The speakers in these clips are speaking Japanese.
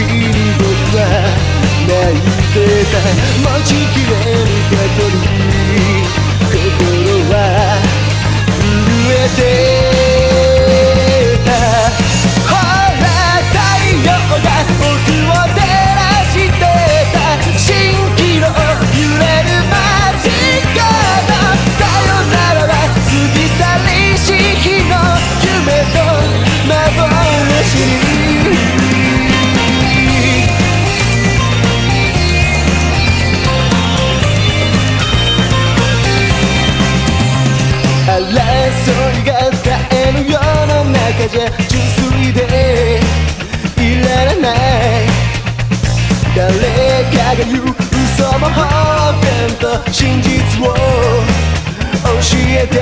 新聞は泣いてた。ちきれぬ過去に心誰かが言う嘘も方便と真実を教えて。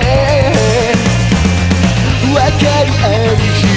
分かり合う人